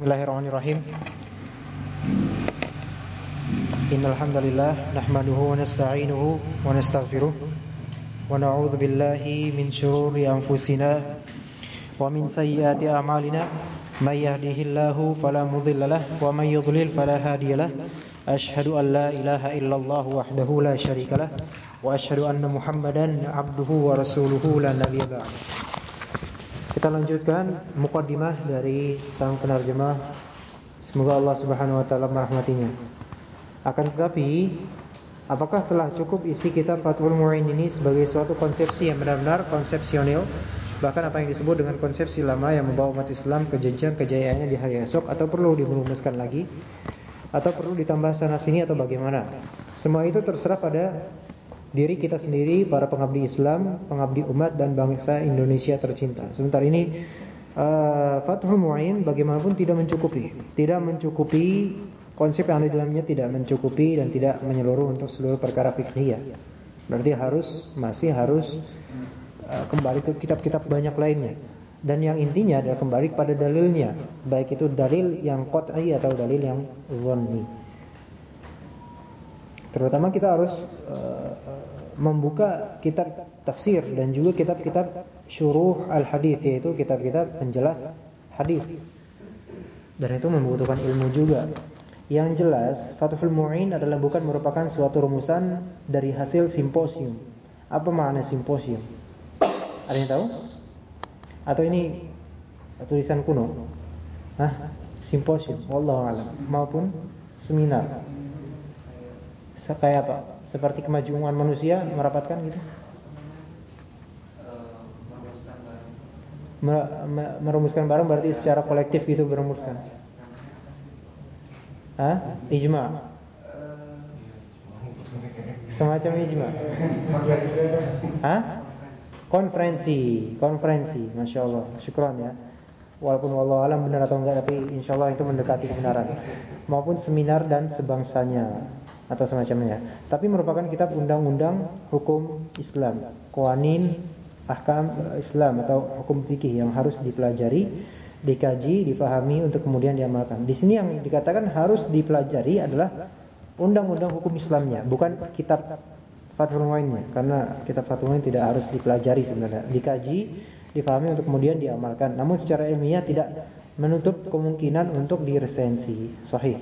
Bismillahirrahmanirrahim. Innal hamdalillah nahmaduhu wa nasta'inuhu wa nastaghfiruh wa na'udzu billahi min shururi anfusina wa min sayyiati a'malina. May yahdihillahu fala mudilla wa may yudlil fala hadiya lahu an la ilaha illallah wahdahu la syarika lahu wa ashhadu anna muhammadan 'abduhu wa rasuluhu la nabiyya ba'da kita lanjutkan mukaddimah dari sang penerjemah. Semoga Allah Subhanahu wa taala merahmatinya. Akan tetapi, apakah telah cukup isi kitab Fathul Mu'in ini sebagai suatu konsepsi yang benar-benar konsepsional, bahkan apa yang disebut dengan konsepsi lama yang membawa umat Islam ke jenjang kejayaannya di hari esok atau perlu dimerumuskan lagi? Atau perlu ditambah sana sini atau bagaimana? Semua itu terserah pada diri kita sendiri, para pengabdi Islam, pengabdi umat dan bangsa Indonesia tercinta. Sebentar ini uh, Fathul Mu'in bagaimanapun tidak mencukupi. Tidak mencukupi konsep yang ada di dalamnya tidak mencukupi dan tidak menyeluruh untuk seluruh perkara fikih. Berarti harus masih harus uh, kembali ke kitab-kitab banyak lainnya. Dan yang intinya adalah kembali kepada dalilnya, baik itu dalil yang qat'i atau dalil yang dhanni. Terutama kita harus uh, membuka kitab tafsir dan juga kitab-kitab syuruh al-hadis yaitu kitab-kitab penjelas hadis. Dan itu membutuhkan ilmu juga. Yang jelas, Fathul Mu'in adalah bukan merupakan suatu rumusan dari hasil simposium. Apa makna simposium? Ada yang tahu? Atau ini tulisan kuno? Hah? Simposium, wallahu alam. Maupun seminar. Kayak apa? Seperti kemajuan manusia merapatkan gitu? Merumuskan bareng berarti secara kolektif itu merumuskan. Hah? Ijma. Semacam ijma. Hah? Konferensi, konferensi, masya Allah, syukran ya. Walaupun Allah alam benar atau enggak, tapi insya Allah itu mendekati kebenaran. Maupun seminar dan sebangsanya atau semacamnya. Tapi merupakan kitab undang-undang hukum Islam, qawanin ahkam Islam atau hukum fikih yang harus dipelajari, dikaji, dipahami untuk kemudian diamalkan. Di sini yang dikatakan harus dipelajari adalah undang-undang hukum Islamnya, bukan kitab Fathul Mu'innya karena kitab Fathul Mu'in tidak harus dipelajari sebenarnya, dikaji, dipahami untuk kemudian diamalkan. Namun secara ilmiah tidak menutup kemungkinan untuk diresensi. Sahih.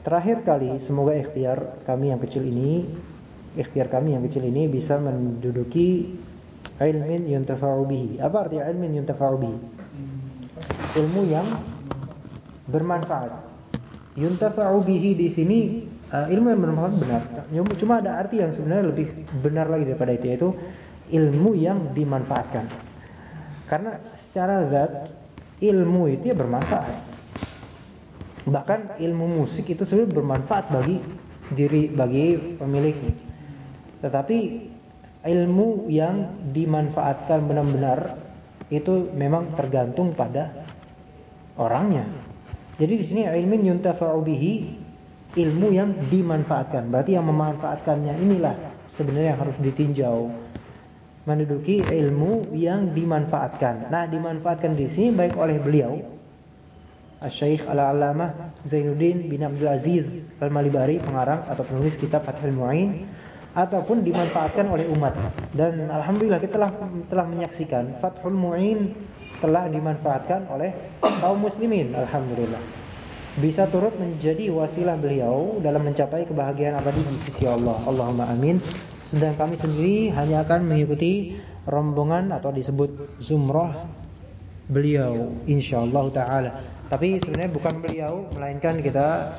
Terakhir kali semoga ikhtiar kami yang kecil ini ikhtiar kami yang kecil ini bisa menduduki ilmin yuntafa'u bihi. Apa arti ilmin yuntafa'u bihi? Ilmu yang bermanfaat. Yuntafa'u bihi di sini uh, ilmu yang bermanfaat benar. Cuma ada arti yang sebenarnya lebih benar lagi daripada itu yaitu ilmu yang dimanfaatkan. Karena secara zat ilmu itu ya bermanfaat. Bahkan ilmu musik itu sebenarnya bermanfaat bagi diri bagi pemiliknya. Tetapi ilmu yang dimanfaatkan benar-benar itu memang tergantung pada orangnya. Jadi di sini ilmu yuntafa'u bihi ilmu yang dimanfaatkan. Berarti yang memanfaatkannya inilah sebenarnya yang harus ditinjau. Menduduki ilmu yang dimanfaatkan. Nah, dimanfaatkan di sini baik oleh beliau Syekh Al-Allamah Zainuddin bin Abdul Aziz Al-Malibari pengarang atau penulis kitab Fathul Mu'in ataupun dimanfaatkan oleh umat. Dan alhamdulillah kita telah telah menyaksikan Fathul Mu'in telah dimanfaatkan oleh kaum muslimin alhamdulillah. Bisa turut menjadi wasilah beliau dalam mencapai kebahagiaan abadi di sisi Allah. Allahumma amin. Sedang kami sendiri hanya akan mengikuti rombongan atau disebut zumrah beliau insyaallah taala. Tapi sebenarnya bukan beliau, melainkan kita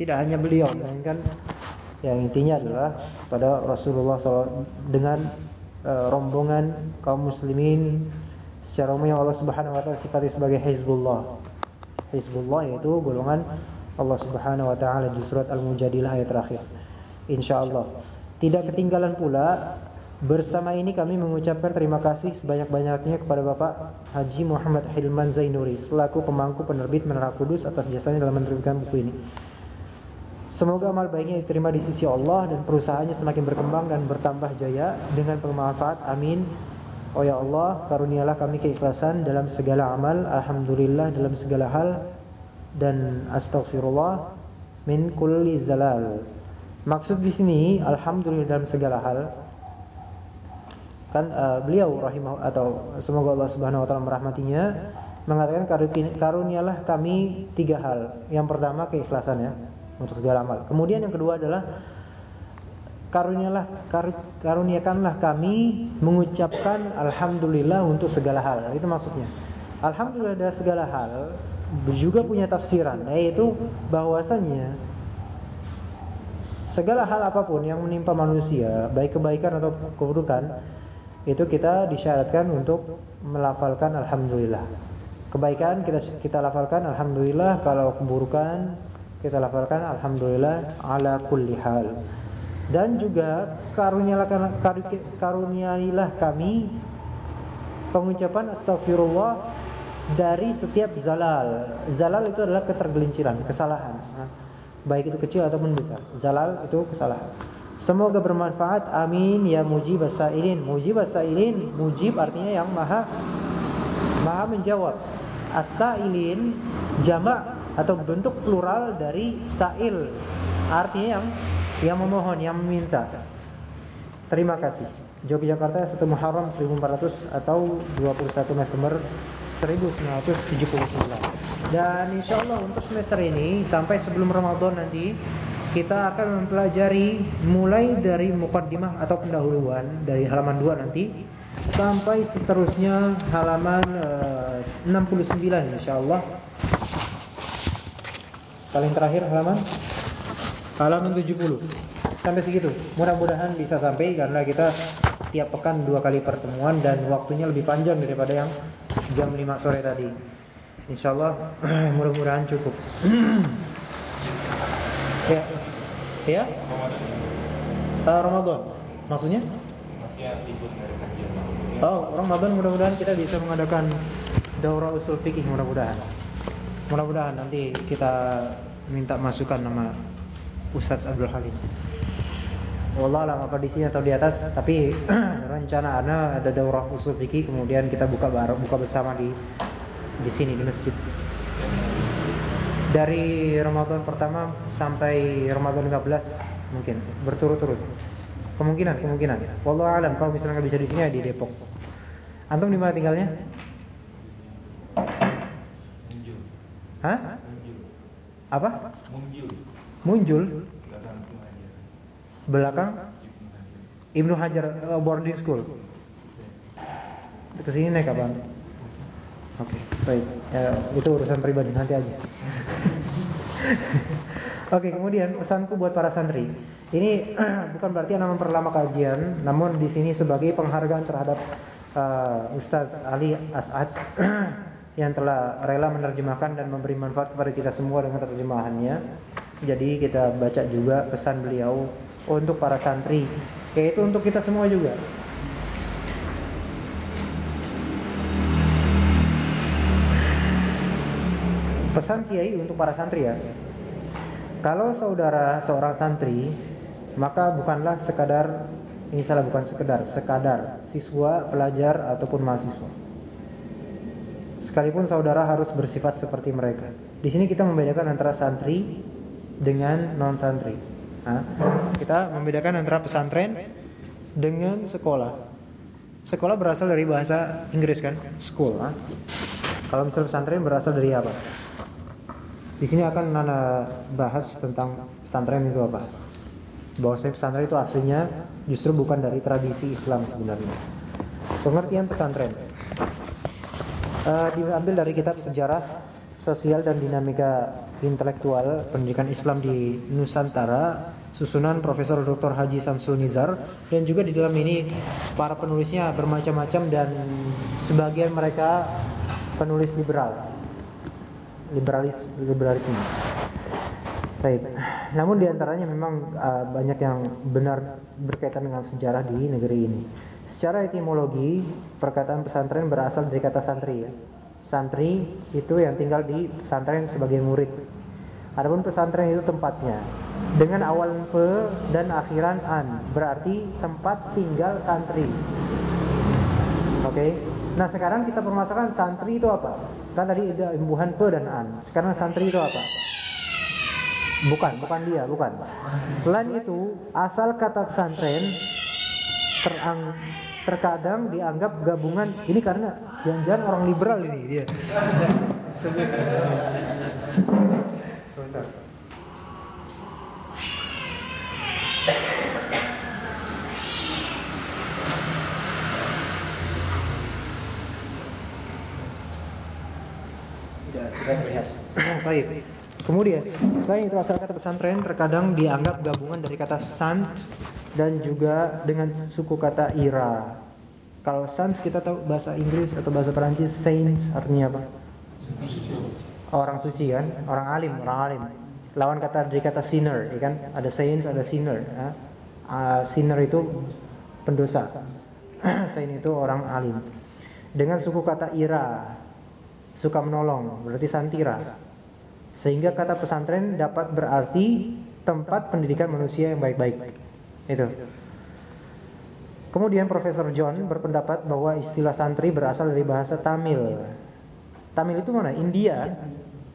tidak hanya beliau, melainkan yang intinya adalah pada Rasulullah SAW dengan uh, rombongan kaum muslimin secara umum yang Allah Subhanahu wa taala sifati sebagai Hizbullah. Hizbullah yaitu golongan Allah Subhanahu wa taala di surat Al-Mujadilah ayat terakhir. Insyaallah. Tidak ketinggalan pula Bersama ini kami mengucapkan terima kasih sebanyak-banyaknya kepada Bapak Haji Muhammad Hilman Zainuri selaku pemangku penerbit Menara Kudus atas jasanya dalam menerbitkan buku ini. Semoga amal baiknya diterima di sisi Allah dan perusahaannya semakin berkembang dan bertambah jaya dengan bermanfaat. Amin. Oh ya Allah, karunialah kami keikhlasan dalam segala amal, alhamdulillah dalam segala hal, dan astaghfirullah min kulli zalal. Maksud di sini alhamdulillah dalam segala hal kan uh, beliau rahimah atau semoga Allah Subhanahu wa taala merahmatinya mengatakan karunialah kami tiga hal. Yang pertama keikhlasan ya untuk segala amal. Kemudian yang kedua adalah karunialah kar, karuniakanlah kami mengucapkan alhamdulillah untuk segala hal. Itu maksudnya. Alhamdulillah dari segala hal juga punya tafsiran yaitu bahwasanya segala hal apa pun yang menimpa manusia, baik kebaikan atau keburukan, itu kita disyaratkan untuk melafalkan alhamdulillah. Kebaikan kita kita lafalkan alhamdulillah, kalau keburukan kita lafalkan alhamdulillah ala kulli hal. Dan juga karunialah karuniailah kami pengucapan astagfirullah dari setiap zalal. Zalal itu adalah ketergelinciran, kesalahan. Baik itu kecil ataupun besar. Zalal itu kesalahan. Semoga bermanfaat. Amin ya mujib sailin. Mujib sailin, mujib artinya yang maha maha menjawab. As-sailin jamak atau bentuk plural dari sail. Artinya yang yang memohon, yang meminta. Terima kasih. Yogyakarta 1 Muharram 1400 atau 21 November 1979. Dan insya Allah untuk semester ini sampai sebelum Ramadan nanti kita akan mempelajari mulai dari mukaddimah atau pendahuluan dari halaman 2 nanti sampai seterusnya halaman uh, 69 insyaallah. Paling terakhir halaman halaman 70 sampai segitu. Mudah-mudahan bisa sampai karena kita tiap pekan dua kali pertemuan dan waktunya lebih panjang daripada yang jam 5 sore tadi. Insyaallah mudah-mudahan cukup. ya. Ya? Uh, Ramadan. Maksudnya? Oh, Ramadan mudah-mudahan kita bisa mengadakan daurah usul fikih mudah-mudahan. Mudah-mudahan nanti kita minta masukan nama Ustadz Abdul Halim. Wallah alam apa di sini atau di atas, tapi rencana ana ada daurah usul fikih kemudian kita buka bareng buka bersama di di sini di masjid. Dari Ramadan pertama sampai Ramadan 15 mungkin berturut-turut. Kemungkinan, kemungkinan. Wallahu alam kalau misalnya nggak bisa di sini ya di Depok. Antum di mana tinggalnya? Munjul. Hah? Munjul. Apa? Munjul. Munjul. Belakang Ibnu Hajar uh, boarding school. Ke sini naik kapan? Oke, okay, baik. Ya, itu urusan pribadi nanti aja. Oke, okay, kemudian pesanku buat para santri. Ini bukan berarti anak memperlama kajian, namun di sini sebagai penghargaan terhadap uh, Ustadz Ali As'ad yang telah rela menerjemahkan dan memberi manfaat kepada kita semua dengan terjemahannya. Jadi kita baca juga pesan beliau untuk para santri, yaitu untuk kita semua juga. Pesan Kiai untuk para santri ya. Kalau saudara seorang santri, maka bukanlah sekadar ini salah bukan sekedar, sekadar siswa, pelajar ataupun mahasiswa. Sekalipun saudara harus bersifat seperti mereka. Di sini kita membedakan antara santri dengan non santri. Nah, kita membedakan antara pesantren dengan sekolah. Sekolah berasal dari bahasa Inggris kan, school. Nah. Kalau misalnya pesantren berasal dari apa? Di sini akan Nana bahas tentang pesantren itu apa. Bahwa saya pesantren itu aslinya justru bukan dari tradisi Islam sebenarnya. Pengertian pesantren uh, diambil dari kitab sejarah sosial dan dinamika intelektual pendidikan Islam di Nusantara susunan Profesor Dr. Haji Samsul Nizar dan juga di dalam ini para penulisnya bermacam-macam dan sebagian mereka penulis liberal liberalis liberalisme. Baik. Namun di antaranya memang uh, banyak yang benar berkaitan dengan sejarah di negeri ini. Secara etimologi, perkataan pesantren berasal dari kata santri ya. Santri itu yang tinggal di pesantren sebagai murid. Adapun pesantren itu tempatnya dengan awal pe dan akhiran an, berarti tempat tinggal santri. Oke. Okay? Nah, sekarang kita permasalahkan santri itu apa? Kan tadi ada imbuhan pe dan an. Sekarang santri itu apa? Bukan, bukan dia, bukan. Selain itu, asal kata pesantren terang terkadang dianggap gabungan ini karena jangan-jangan orang liberal ini dia. Sebentar. Tidak, terlihat. Baik. Kemudian, selain itu asal kata pesantren terkadang dianggap gabungan dari kata sant dan juga dengan suku kata ira. Kalau sans kita tahu bahasa Inggris atau bahasa Perancis saints artinya apa? Orang suci kan, orang alim, orang alim. Lawan kata dari kata sinner, ya kan? Ada saints, ada sinner. Ya? Uh, sinner itu pendosa, saint itu orang alim. Dengan suku kata ira, suka menolong, berarti santira. Sehingga kata pesantren dapat berarti tempat pendidikan manusia yang baik-baik. Itu. Kemudian Profesor John berpendapat bahwa istilah santri berasal dari bahasa Tamil. Tamil itu mana? India.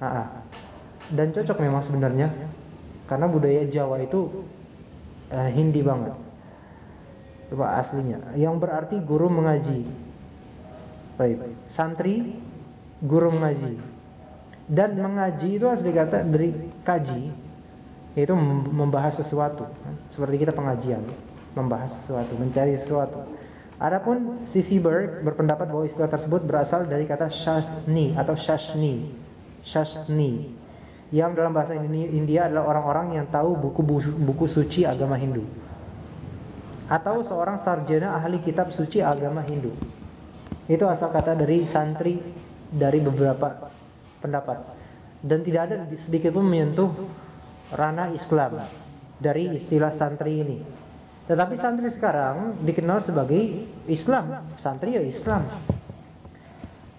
Nah, dan cocok memang sebenarnya karena budaya Jawa itu uh, Hindi banget. Coba aslinya. Yang berarti guru mengaji. Baik. Santri guru mengaji. Dan mengaji itu harus dikata dari kaji, yaitu membahas sesuatu. Seperti kita pengajian, membahas sesuatu, mencari sesuatu. Adapun Sisi Berg berpendapat bahwa istilah tersebut berasal dari kata shashni atau shashni, shashni, yang dalam bahasa India adalah orang-orang yang tahu buku-buku suci agama Hindu, atau seorang sarjana ahli kitab suci agama Hindu. Itu asal kata dari santri dari beberapa pendapat dan tidak ada sedikit pun menyentuh ranah Islam dari istilah santri ini. Tetapi santri sekarang dikenal sebagai Islam, santri ya Islam.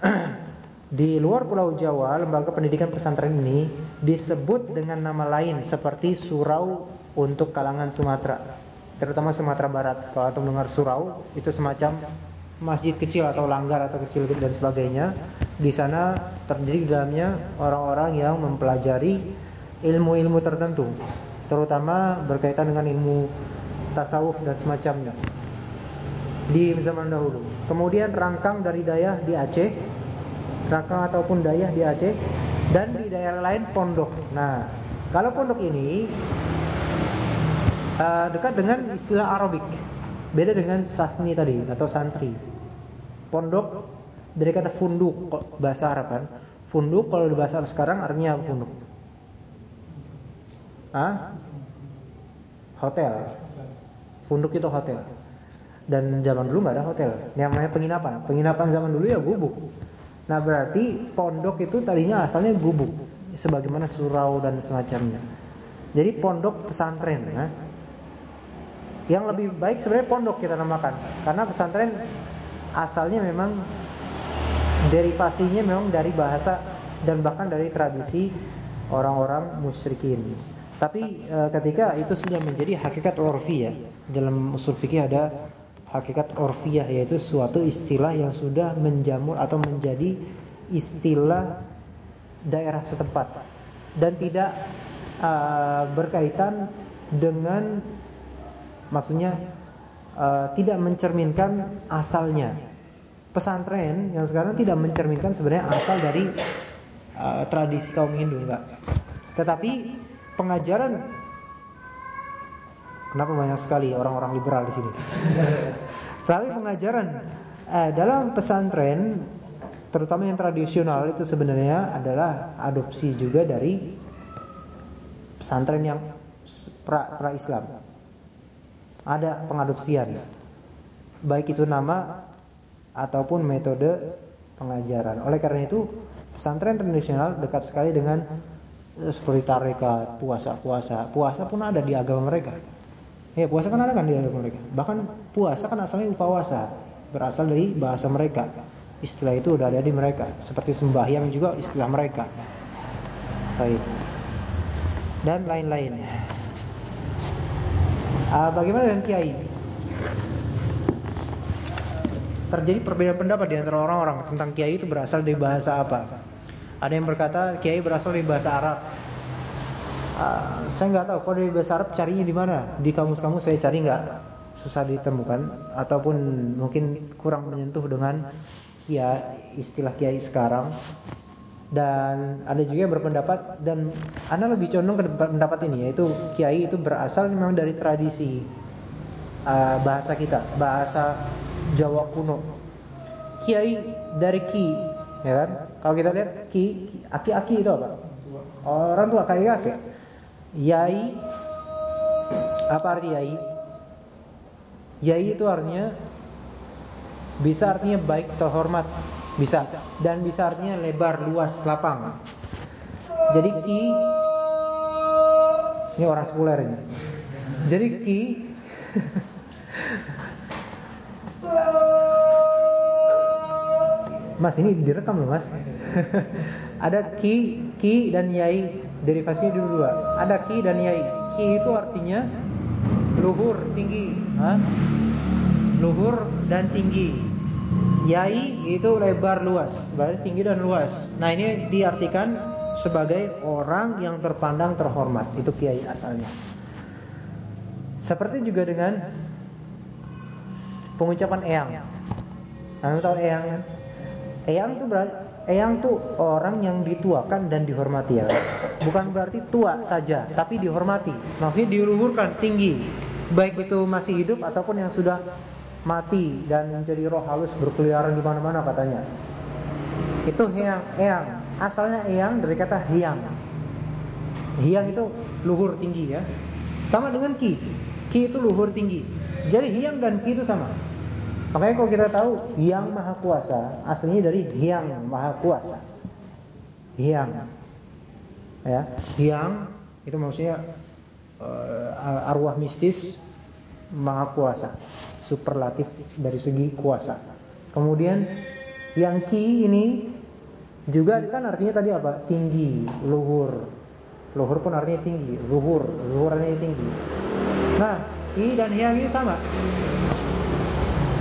Di luar Pulau Jawa, lembaga pendidikan pesantren ini disebut dengan nama lain seperti surau untuk kalangan Sumatera, terutama Sumatera Barat. Kalau antum dengar surau, itu semacam masjid kecil atau langgar atau kecil dan sebagainya. Di sana terdiri di dalamnya orang-orang yang mempelajari ilmu-ilmu tertentu, terutama berkaitan dengan ilmu tasawuf dan semacamnya. Di zaman dahulu. Kemudian rangkang dari dayah di Aceh, rangkang ataupun dayah di Aceh dan di daerah lain pondok. Nah, kalau pondok ini uh, dekat dengan istilah Arabik. Beda dengan sasni tadi atau santri. Pondok dari kata funduk bahasa Arab kan. Funduk kalau di bahasa Arab sekarang artinya apa funduk? Ah? Hotel. Funduk itu hotel. Dan zaman dulu nggak ada hotel. Yang namanya penginapan. Penginapan zaman dulu ya gubuk. Nah berarti pondok itu tadinya asalnya gubuk, sebagaimana surau dan semacamnya. Jadi pondok pesantren. Nah, yang lebih baik sebenarnya pondok kita namakan karena pesantren asalnya memang derivasinya memang dari bahasa dan bahkan dari tradisi orang-orang musyrikin. Tapi e, ketika itu sudah menjadi hakikat urfiyah dalam usul fikih ada hakikat urfiyah yaitu suatu istilah yang sudah menjamur atau menjadi istilah daerah setempat dan tidak uh, berkaitan dengan maksudnya uh, tidak mencerminkan asalnya. Pesantren yang sekarang tidak mencerminkan sebenarnya asal dari uh, tradisi kaum Hindu enggak. Tetapi pengajaran kenapa banyak sekali orang-orang liberal di sini? Tapi pengajaran uh, dalam pesantren terutama yang tradisional itu sebenarnya adalah adopsi juga dari pesantren yang pra, pra Islam ada pengadopsian. Baik itu nama ataupun metode pengajaran. Oleh karena itu, pesantren tradisional dekat sekali dengan eh, seperti tarekat, puasa-puasa. Puasa pun ada di agama mereka. Ya, puasa kan ada kan di agama mereka. Bahkan puasa kan asalnya upawasa, berasal dari bahasa mereka. Istilah itu udah ada di mereka. Seperti sembahyang juga istilah mereka. Baik. Dan lain-lain. Uh, bagaimana dengan kiai? Terjadi perbedaan pendapat di antara orang-orang tentang kiai itu berasal dari bahasa apa. Ada yang berkata kiai berasal dari bahasa Arab. Uh, saya nggak tahu kalau dari bahasa Arab carinya di mana. Di kamus-kamus saya cari nggak susah ditemukan ataupun mungkin kurang menyentuh dengan ya istilah kiai sekarang. Dan ada juga yang berpendapat dan Anda lebih condong ke pendapat ini yaitu kiai itu berasal memang dari tradisi uh, bahasa kita, bahasa Jawa kuno. Kiai dari ki, ya kan? Kalau kita lihat ki, aki-aki itu apa? Orang tua kayak kakek. Yai apa arti yai? Yai itu artinya bisa artinya baik terhormat, bisa. Dan bisa artinya lebar, luas, lapang. Jadi ki ini orang sekuler ini. Jadi ki Mas ini direkam loh mas. Ada ki, ki dan yai. Derivasinya dulu dua. Ada ki dan yai. Ki itu artinya Luhur, tinggi. Ha? Luhur dan tinggi. Yai itu lebar luas Berarti tinggi dan luas Nah ini diartikan sebagai orang yang terpandang terhormat Itu kiai asalnya Seperti juga dengan Pengucapan eyang Anda tahu eyang kan? Eyang tuh berarti eyang tuh orang yang dituakan dan dihormati ya. Bukan berarti tua saja, tapi dihormati. Maksudnya diluhurkan tinggi. Baik itu masih hidup ataupun yang sudah mati dan menjadi roh halus berkeliaran di mana-mana katanya. Itu eyang, eyang. Asalnya eyang dari kata hiang. Hiang itu luhur tinggi ya. Sama dengan ki. Ki itu luhur tinggi. Jadi hiang dan ki itu sama. Makanya kalau kita tahu yang maha kuasa aslinya dari yang maha kuasa. Yang, ya, yang itu maksudnya uh, arwah mistis maha kuasa, superlatif dari segi kuasa. Kemudian yang ki ini juga kan artinya tadi apa? Tinggi, luhur. Luhur pun artinya tinggi, zuhur, zuhur artinya tinggi. Nah, ki dan yang ini sama.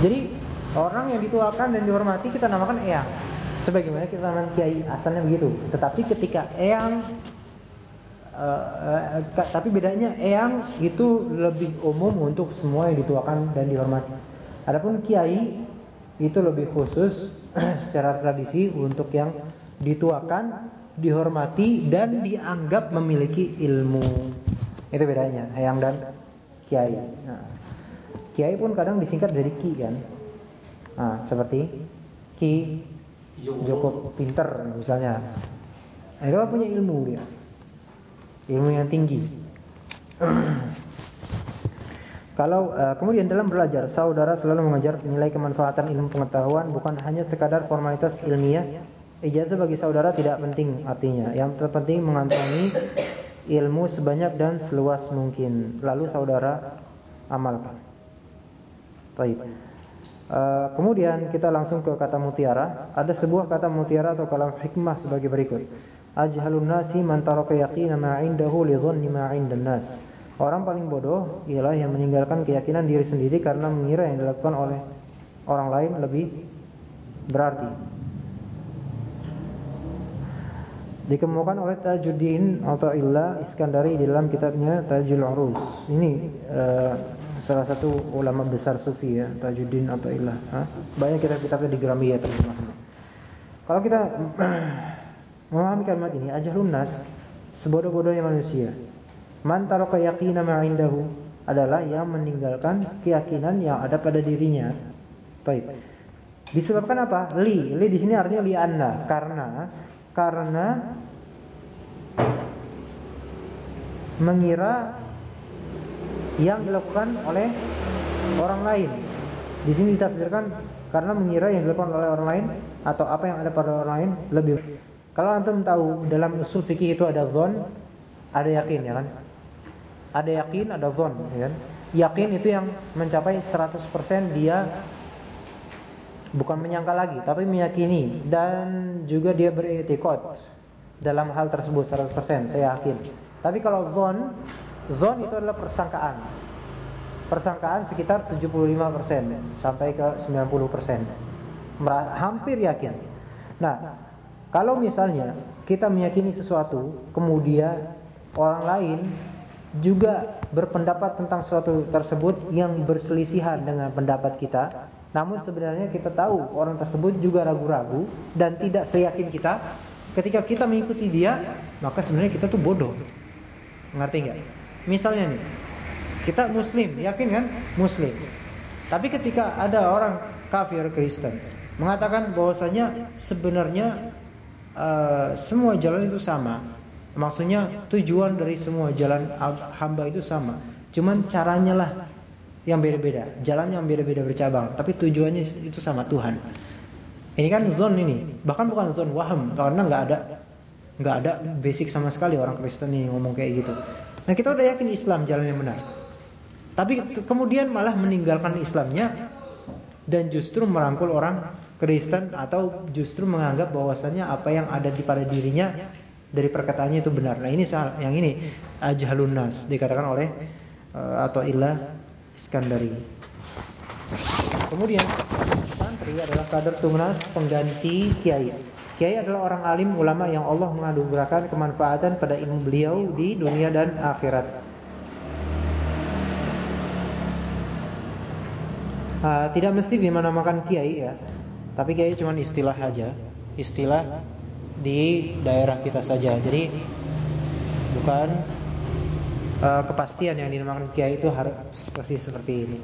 Jadi orang yang dituakan dan dihormati kita namakan eyang. Sebagaimana kita namakan kiai asalnya begitu. Tetapi ketika eyang uh, uh, tapi bedanya eyang itu lebih umum untuk semua yang dituakan dan dihormati. Adapun kiai itu lebih khusus secara tradisi untuk yang dituakan, dihormati dan dianggap memiliki ilmu. Itu bedanya eyang dan kiai. Nah, Kiai pun kadang disingkat dari Ki kan. Nah, seperti Ki Joko pinter misalnya. Nah, itu punya ilmu dia. Ilmu yang tinggi. Kalau uh, kemudian dalam belajar, saudara selalu mengajar nilai kemanfaatan ilmu pengetahuan bukan hanya sekadar formalitas ilmiah. Ijazah bagi saudara tidak penting artinya. Yang terpenting mengantongi ilmu sebanyak dan seluas mungkin. Lalu saudara amalkan. Baik. Uh, kemudian kita langsung ke kata mutiara. Ada sebuah kata mutiara atau kalam hikmah sebagai berikut. Ajhalun nasi man taraka yaqina ma 'indahu li dhanni ma 'indan nas. Orang paling bodoh ialah yang meninggalkan keyakinan diri sendiri karena mengira yang dilakukan oleh orang lain lebih berarti. Dikemukakan oleh Tajuddin atau Illa Iskandari dalam kitabnya Tajul Urus. Ini uh, salah satu ulama besar sufi ya, Tajuddin. Ha? Banyak kitab-kitabnya di Gramia terjemahnya. Kalau kita memahami kalimat ini, ajahlun nas, sebodoh-bodohnya manusia. Man taraka yaqina ma indahu adalah yang meninggalkan keyakinan yang ada pada dirinya. Baik. Disebabkan apa? Li. Li di sini artinya li anna. Karena karena mengira yang dilakukan oleh orang lain. Di sini ditafsirkan karena mengira yang dilakukan oleh orang lain atau apa yang ada pada orang lain lebih. Kalau antum tahu dalam usul fikih itu ada zon, ada yakin ya kan? Ada yakin, ada zon, ya kan? Yakin itu yang mencapai 100% dia bukan menyangka lagi, tapi meyakini dan juga dia beretikot dalam hal tersebut 100%, saya yakin. Tapi kalau zon Zon itu adalah persangkaan. Persangkaan sekitar 75% sampai ke 90%. Hampir yakin. Nah, kalau misalnya kita meyakini sesuatu, kemudian orang lain juga berpendapat tentang sesuatu tersebut yang berselisihan dengan pendapat kita, namun sebenarnya kita tahu orang tersebut juga ragu-ragu dan tidak seyakin kita. Ketika kita mengikuti dia, maka sebenarnya kita tuh bodoh. Ngerti nggak? Misalnya nih, kita muslim, yakin kan? Muslim. Tapi ketika ada orang kafir Kristen mengatakan bahwasanya sebenarnya uh, semua jalan itu sama. Maksudnya tujuan dari semua jalan hamba itu sama. Cuman caranya lah yang beda-beda, jalannya yang beda-beda bercabang, tapi tujuannya itu sama Tuhan. Ini kan zon ini, bahkan bukan zon waham karena nggak ada nggak ada basic sama sekali orang Kristen ini ngomong kayak gitu. Nah kita udah yakin Islam jalan yang benar. Tapi kemudian malah meninggalkan Islamnya dan justru merangkul orang Kristen atau justru menganggap bahwasannya apa yang ada di pada dirinya dari perkataannya itu benar. Nah ini yang ini ajhalun nas dikatakan oleh uh, atau ilah Iskandari. Kemudian santri adalah kader tunas pengganti kiai. Kiai adalah orang alim ulama yang Allah menganugerahkan kemanfaatan pada ilmu beliau di dunia dan akhirat. Uh, tidak mesti dinamakan kiai ya, tapi kiai cuma istilah aja, istilah di daerah kita saja. Jadi bukan uh, kepastian yang dinamakan kiai itu harus seperti seperti ini.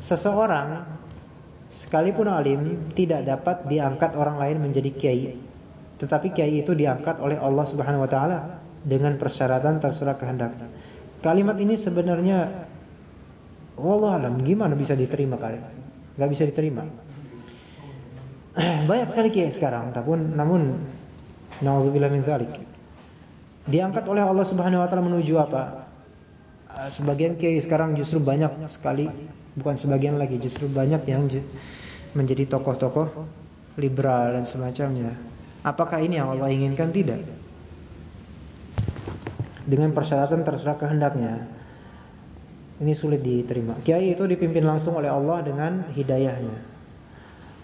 Seseorang sekalipun alim tidak dapat diangkat orang lain menjadi kiai. Tetapi kiai itu diangkat oleh Allah Subhanahu wa taala dengan persyaratan terserah kehendak. Kalimat ini sebenarnya Allah alam gimana bisa diterima kalian? nggak bisa diterima. Banyak sekali kiai sekarang, tapi namun naudzubillah min zalik. Diangkat oleh Allah Subhanahu wa taala menuju apa? Ah, sebagian kiai sekarang justru banyak sekali, bukan sebagian lagi, justru banyak yang menjadi tokoh-tokoh liberal dan semacamnya. Apakah ini yang Allah inginkan? Tidak. Dengan persyaratan terserah kehendaknya. Ini sulit diterima. Kiai itu dipimpin langsung oleh Allah dengan hidayahnya.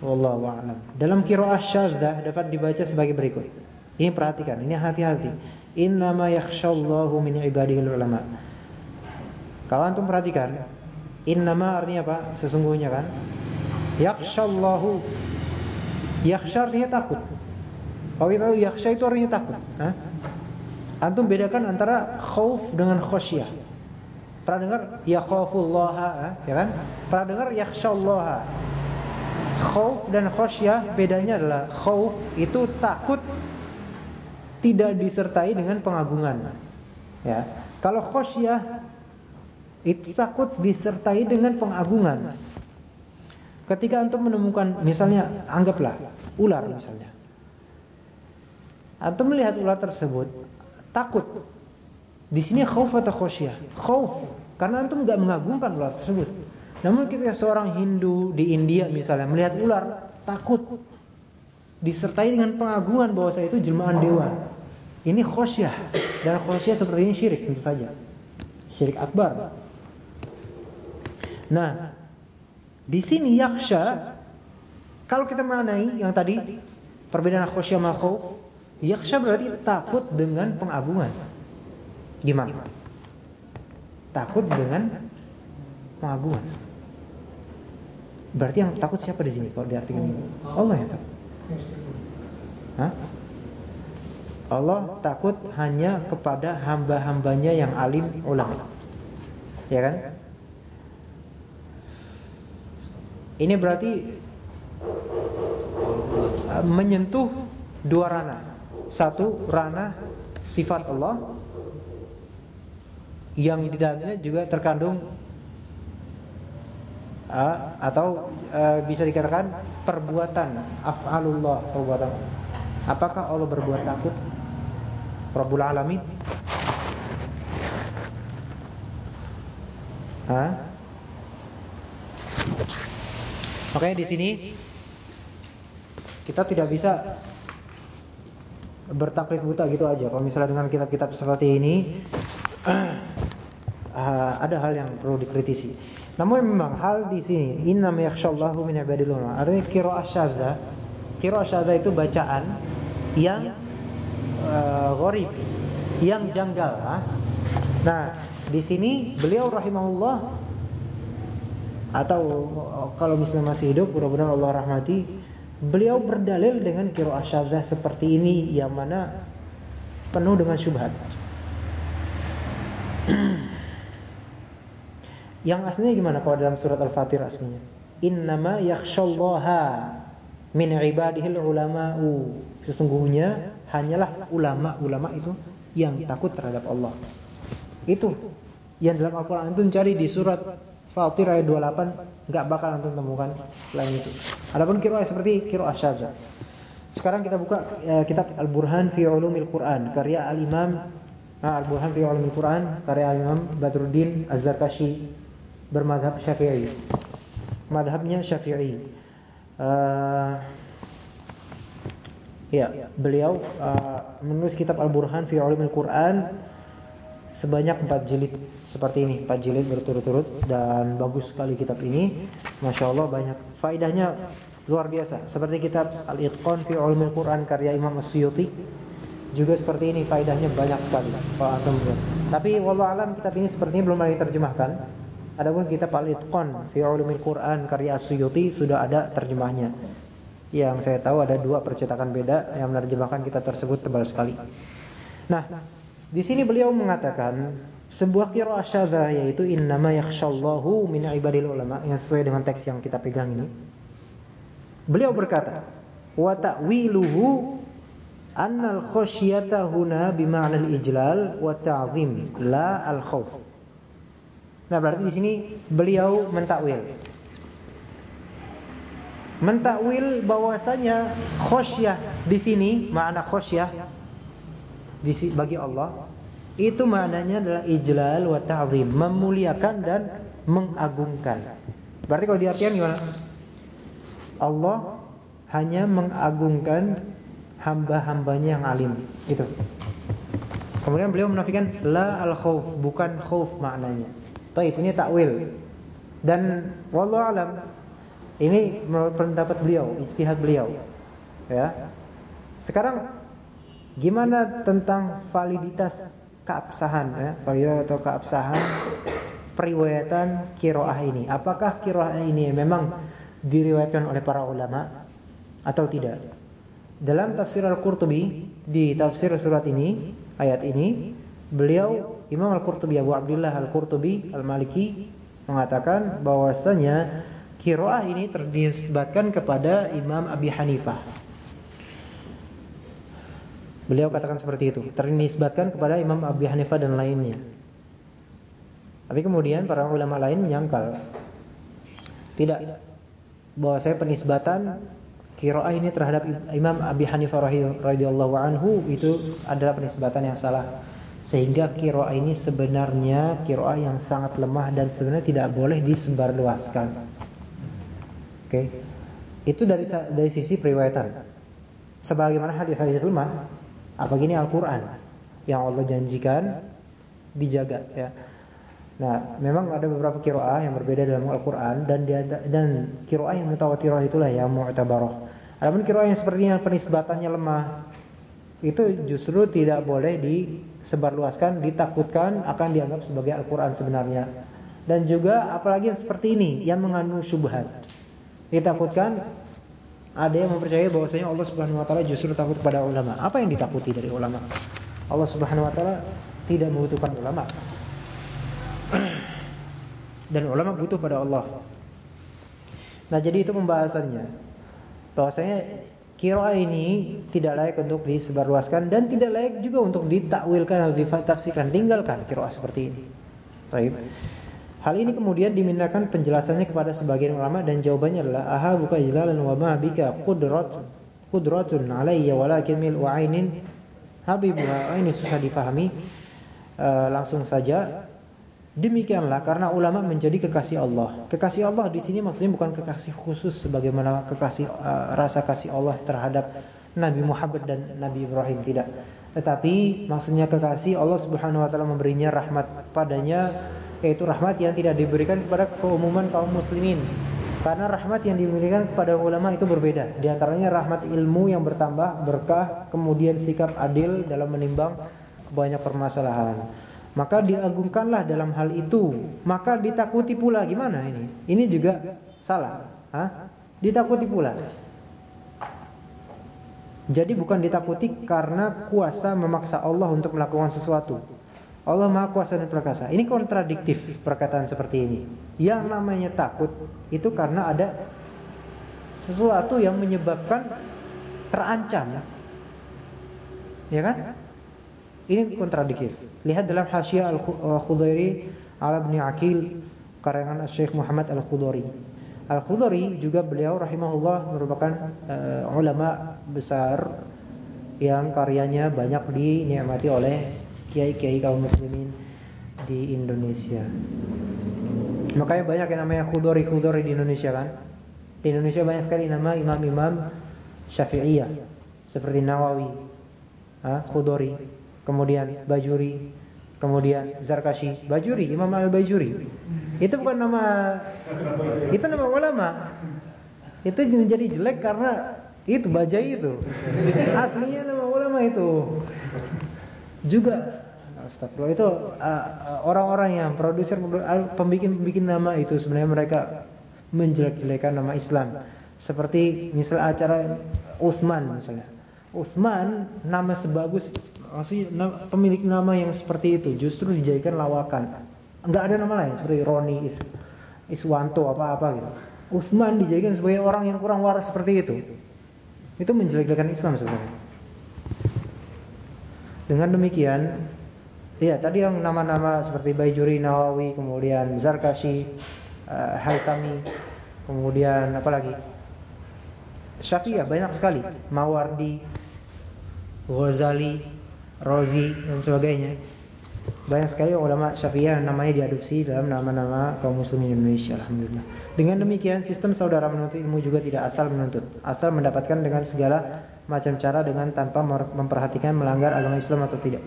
Wallahu a'lam. Dalam qiraah syadzah dapat dibaca sebagai berikut. Ini perhatikan, ini hati-hati. Innama yakhsyallahu min ibadihil ulama. Kalau antum perhatikan, innama artinya apa? Sesungguhnya kan? Yakhsyallahu. Yakhsha artinya takut. Kalau kita tahu yakhsha itu artinya takut. Hah? Antum bedakan antara khauf dengan khosyah. Pernah dengar ya khawfullah, ya kan? Pernah dengar yakhsyallaha. Khauf dan khasyah bedanya adalah khauf itu takut tidak disertai dengan pengagungan. Ya. Kalau khasyah itu takut disertai dengan pengagungan. Ketika antum menemukan misalnya anggaplah ular misalnya. Antum melihat ular tersebut takut di sini khauf atau khosyah? Khauf, karena antum nggak mengagungkan ular tersebut. Namun kita seorang Hindu di India misalnya melihat ular takut disertai dengan pengagungan bahwa saya itu jelmaan dewa. Ini khosyah dan khosyah seperti ini syirik tentu saja. Syirik akbar. Nah, di sini yaksha kalau kita mengenai yang tadi perbedaan khosyah sama khauf, yaksha berarti takut dengan pengagungan. Gimana? Takut dengan pengagungan. Berarti yang takut siapa di sini kalau diartikan ini? Allah yang takut. Hah? Allah takut hanya kepada hamba-hambanya yang alim ulama. Ya kan? Ini berarti uh, menyentuh dua ranah. Satu ranah sifat Allah yang di dalamnya juga terkandung atau uh, bisa dikatakan perbuatan af'alullah perbuatan apakah Allah berbuat takut Rabbul alamin Hah? Oke, di sini kita tidak bisa bertaklid buta gitu aja. Kalau misalnya dengan kitab-kitab seperti ini uh, ada hal yang perlu dikritisi. Namun memang hal di sini inna yakhshallahu min ibadil ulama. Artinya qiraah syadzah, qiraah syadzah itu bacaan yang uh, gharib, yang janggal. Nah, di sini beliau rahimahullah atau kalau misalnya masih hidup, mudah-mudahan Allah rahmati, beliau berdalil dengan qiraah syadzah seperti ini yang mana penuh dengan syubhat. Yang aslinya gimana kalau dalam surat Al-Fatir aslinya? Innama yakhshallaha min ibadihil ulama'u. Sesungguhnya hanyalah ulama-ulama itu yang takut terhadap Allah. Itu yang dalam Al-Qur'an itu cari di surat Fatir ayat 28 enggak bakal antum temukan selain itu. Adapun qiraah seperti qiraah syadzah. Sekarang kita buka eh, kitab Al-Burhan fi Ulumil Quran karya Al-Imam nah, Al-Burhan fi Ulumil Quran karya Al-Imam Badruddin Az-Zarkashi bermadhab Syafi'i. Madhabnya Syafi'i. Uh, ya, beliau uh, menulis kitab Al-Burhan fi Ulumil Quran sebanyak 4 jilid seperti ini, 4 jilid berturut-turut dan bagus sekali kitab ini. Masya Allah banyak faidahnya luar biasa. Seperti kitab Al-Itqan fi Ulumil Quran karya Imam As-Suyuti juga seperti ini faidahnya banyak sekali. Kalau antum Tapi wallahu alam kitab ini sepertinya belum lagi terjemahkan. Adapun kitab Al-Itqan fi Ulumil Quran karya As-Suyuti sudah ada terjemahnya. Yang saya tahu ada dua percetakan beda yang menerjemahkan kitab tersebut tebal sekali. Nah, di sini beliau mengatakan sebuah qiraah syadzah yaitu innama yakhshallahu min ibadil ulama yang sesuai dengan teks yang kita pegang ini. Beliau berkata, wa ta'wiluhu annal khasyata huna bima'na al-ijlal wa ta'zim la al-khauf. Nah, berarti di sini beliau mentakwil. Mentakwil bahwasanya khosyah di sini makna khosyah bagi Allah itu maknanya adalah ijlal wa ta'zim, memuliakan dan mengagungkan. Berarti kalau diartikan gimana? Allah hanya mengagungkan hamba-hambanya yang alim. Itu. Kemudian beliau menafikan la al khauf, bukan khauf maknanya. Baik, ini takwil. Dan wallahu alam ini menurut pendapat beliau, ijtihad beliau. Ya. Sekarang Gimana tentang validitas keabsahan ya, validitas atau keabsahan periwayatan kiroah ini? Apakah kiroah ini memang diriwayatkan oleh para ulama atau tidak? Dalam tafsir Al-Qurtubi di tafsir surat ini, ayat ini, beliau Imam Al-Qurtubi Abu Abdullah Al-Qurtubi Al-Maliki mengatakan bahwasanya kiroah ini terdisbatkan kepada Imam Abi Hanifah Beliau katakan seperti itu, ternisbatkan kepada Imam Abu Hanifah dan lainnya. Tapi kemudian para ulama lain menyangkal tidak bahwa saya penisbatan kiroah ini terhadap Imam Abi Hanifah radhiyallahu anhu itu adalah penisbatan yang salah. Sehingga kiroah ini sebenarnya kiroah yang sangat lemah dan sebenarnya tidak boleh disebarluaskan. Oke. Okay. Itu dari dari sisi periwayatan. Sebagaimana hadis-hadis lemah Apalagi ini Al-Quran yang Allah janjikan dijaga ya. Nah, memang ada beberapa kiroah yang berbeda dalam Al-Quran dan dia, dan kiroah yang mutawatirah itulah yang mu'tabarah. Adapun kiroah yang sepertinya penisbatannya lemah itu justru tidak boleh disebarluaskan, ditakutkan akan dianggap sebagai Al-Quran sebenarnya. Dan juga apalagi yang seperti ini yang mengandung syubhat. Ditakutkan ada yang mempercayai bahwasanya Allah Subhanahu wa taala justru takut kepada ulama. Apa yang ditakuti dari ulama? Allah Subhanahu wa taala tidak membutuhkan ulama. Dan ulama butuh pada Allah. Nah, jadi itu pembahasannya. Bahwasanya kira ini tidak layak untuk disebarluaskan dan tidak layak juga untuk ditakwilkan atau ditafsirkan. Tinggalkan kira seperti ini. Baik. Hal ini kemudian dimintakan penjelasannya kepada sebagian ulama dan jawabannya adalah aha buka ijlalan wa ma bika qudrat qudratun alayya walakin mil ainin habibuha ini susah difahami uh, langsung saja demikianlah karena ulama menjadi kekasih Allah kekasih Allah di sini maksudnya bukan kekasih khusus sebagaimana kekasih uh, rasa kasih Allah terhadap Nabi Muhammad dan Nabi Ibrahim tidak tetapi maksudnya kekasih Allah Subhanahu wa taala memberinya rahmat padanya yaitu rahmat yang tidak diberikan kepada keumuman kaum muslimin Karena rahmat yang diberikan kepada ulama itu berbeda. Di antaranya rahmat ilmu yang bertambah, berkah, kemudian sikap adil dalam menimbang banyak permasalahan. Maka diagungkanlah dalam hal itu. Maka ditakuti pula gimana ini? Ini juga salah. Hah? Ditakuti pula. Jadi bukan ditakuti karena kuasa memaksa Allah untuk melakukan sesuatu. Allah Maha Kuasa dan Perkasa. Ini kontradiktif perkataan seperti ini. Yang namanya takut itu karena ada sesuatu yang menyebabkan terancam. Ya kan? Ini kontradiktif. Lihat dalam Hasyiah Al-Khudairi ala Ibn Aqil karangan Syekh Muhammad Al-Khudari. Al-Khudari juga beliau rahimahullah merupakan uh, ulama besar yang karyanya banyak dinikmati oleh kiai-kiai kaum muslimin di Indonesia. Makanya banyak yang namanya khudori-khudori di Indonesia kan. Di Indonesia banyak sekali nama imam-imam Syafi'iyah seperti Nawawi, ha, Khudori, kemudian Bajuri, kemudian Zarkashi, Bajuri, Imam Al-Bajuri. Itu bukan nama itu nama ulama. Itu menjadi jelek karena itu bajai itu. Aslinya nama ulama itu. Juga Astagfirullah itu uh, orang-orang uh, yang produser pembikin-pembikin nama itu sebenarnya mereka menjelek-jelekan nama Islam. Seperti misal acara Utsman misalnya. Utsman nama sebagus maksudnya pemilik nama yang seperti itu justru dijadikan lawakan. Enggak ada nama lain seperti Roni Is, Iswanto apa-apa gitu. Utsman dijadikan sebagai orang yang kurang waras seperti itu. Itu menjelek-jelekan Islam sebenarnya. Dengan demikian Iya, tadi yang nama-nama seperti Baijuri, Nawawi, kemudian Zarkashi, uh, Haytami, kemudian apa lagi? Syafi'iyah banyak sekali, Mawardi, Ghazali, Rozi dan sebagainya. Banyak sekali ulama Syafi'iyah namanya diadopsi dalam nama-nama kaum muslimin Indonesia alhamdulillah. Dengan demikian sistem saudara menuntut ilmu juga tidak asal menuntut, asal mendapatkan dengan segala macam cara dengan tanpa memperhatikan melanggar agama Islam atau tidak.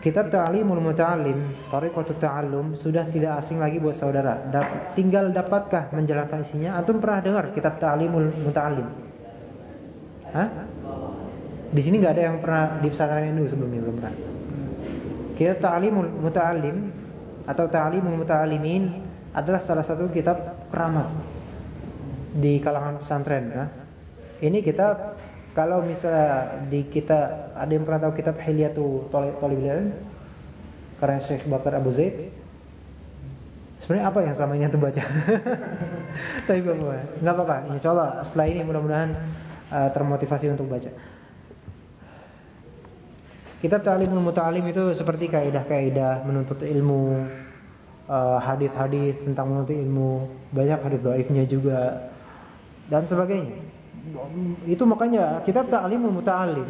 Kitab Ta'limul Muta'allim, Tariqatul Ta'allum sudah tidak asing lagi buat saudara. Dap tinggal dapatkah menjalankan isinya? Antum pernah dengar Kitab Ta'limul Muta'allim? Hah? Di sini nggak ada yang pernah di pesantren itu sebelumnya belum pernah. Kitab Ta'limul Muta'allim atau Ta'limul Muta'allimin adalah salah satu kitab keramat di kalangan pesantren. Nah, ini kitab kalau misalnya di kita ada yang pernah tahu kitab Hilyatu Talib Ilm karena Syekh Bakar Abu Zaid sebenarnya apa yang selama ini antum baca? Tapi bapak, nggak apa-apa. Insya Allah setelah ini mudah-mudahan uh, termotivasi untuk baca. Kitab Ta'limul Muta'alim itu seperti kaidah-kaidah menuntut ilmu, uh, hadis-hadis tentang menuntut ilmu, banyak hadis dhaifnya juga. Dan sebagainya. Itu makanya kitab ta'limul muta'allim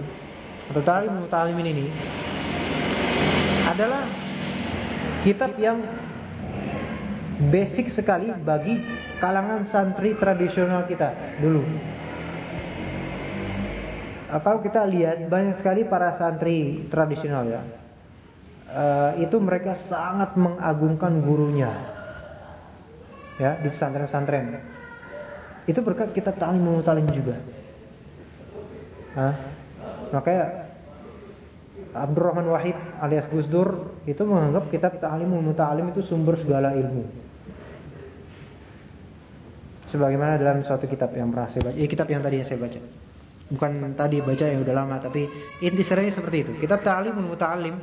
atau ta'limul muta'allimin ini adalah kitab yang basic sekali bagi kalangan santri tradisional kita dulu. Kalau kita lihat banyak sekali para santri tradisional ya, uh, itu mereka sangat mengagungkan gurunya, ya di pesantren-pesantren. Itu berkat kitab Ta'limul Mutalim juga. Hah? Makanya Abdurrahman Wahid alias Gus Dur itu menganggap kitab Ta'limul Muta'alim itu sumber segala ilmu. Sebagaimana dalam suatu kitab yang pernah saya baca, eh, kitab yang tadi saya baca. Bukan tadi baca yang udah lama, tapi intisarinya seperti itu. Kitab Ta'limul Muta'alim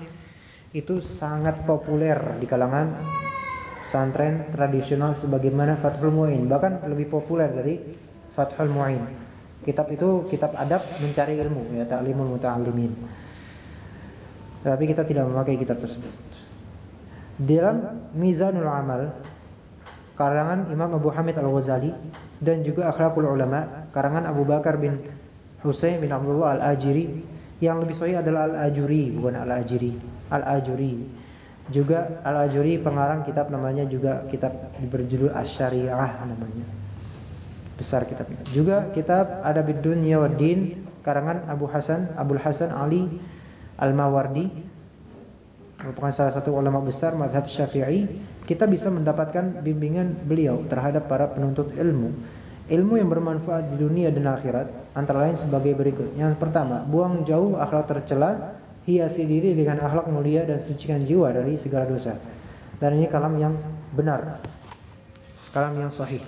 itu sangat populer di kalangan pesantren tradisional sebagaimana Fathul Muin, bahkan lebih populer dari Fathul Muin. Kitab itu kitab adab mencari ilmu ya ta'limul muta'allimin. Tapi kita tidak memakai kitab tersebut. Di dalam Mizanul Amal karangan Imam Abu Hamid Al-Ghazali dan juga Akhlaqul Ulama karangan Abu Bakar bin Husain bin Abdullah Al-Ajiri yang lebih sahih adalah Al-Ajuri bukan Al-Ajiri. Al-Ajuri juga Al-Ajuri pengarang kitab namanya juga kitab berjudul Asy-Syariah namanya. Besar kitabnya. Juga kitab Adabid Dunya wad Din karangan Abu Hasan Abdul Hasan Ali Al-Mawardi merupakan salah satu ulama besar madhab Syafi'i, kita bisa mendapatkan bimbingan beliau terhadap para penuntut ilmu. Ilmu yang bermanfaat di dunia dan akhirat antara lain sebagai berikut. Yang pertama, buang jauh akhlak tercela, hiasi diri dengan akhlak mulia dan sucikan jiwa dari segala dosa. Dan ini kalam yang benar. Kalam yang sahih.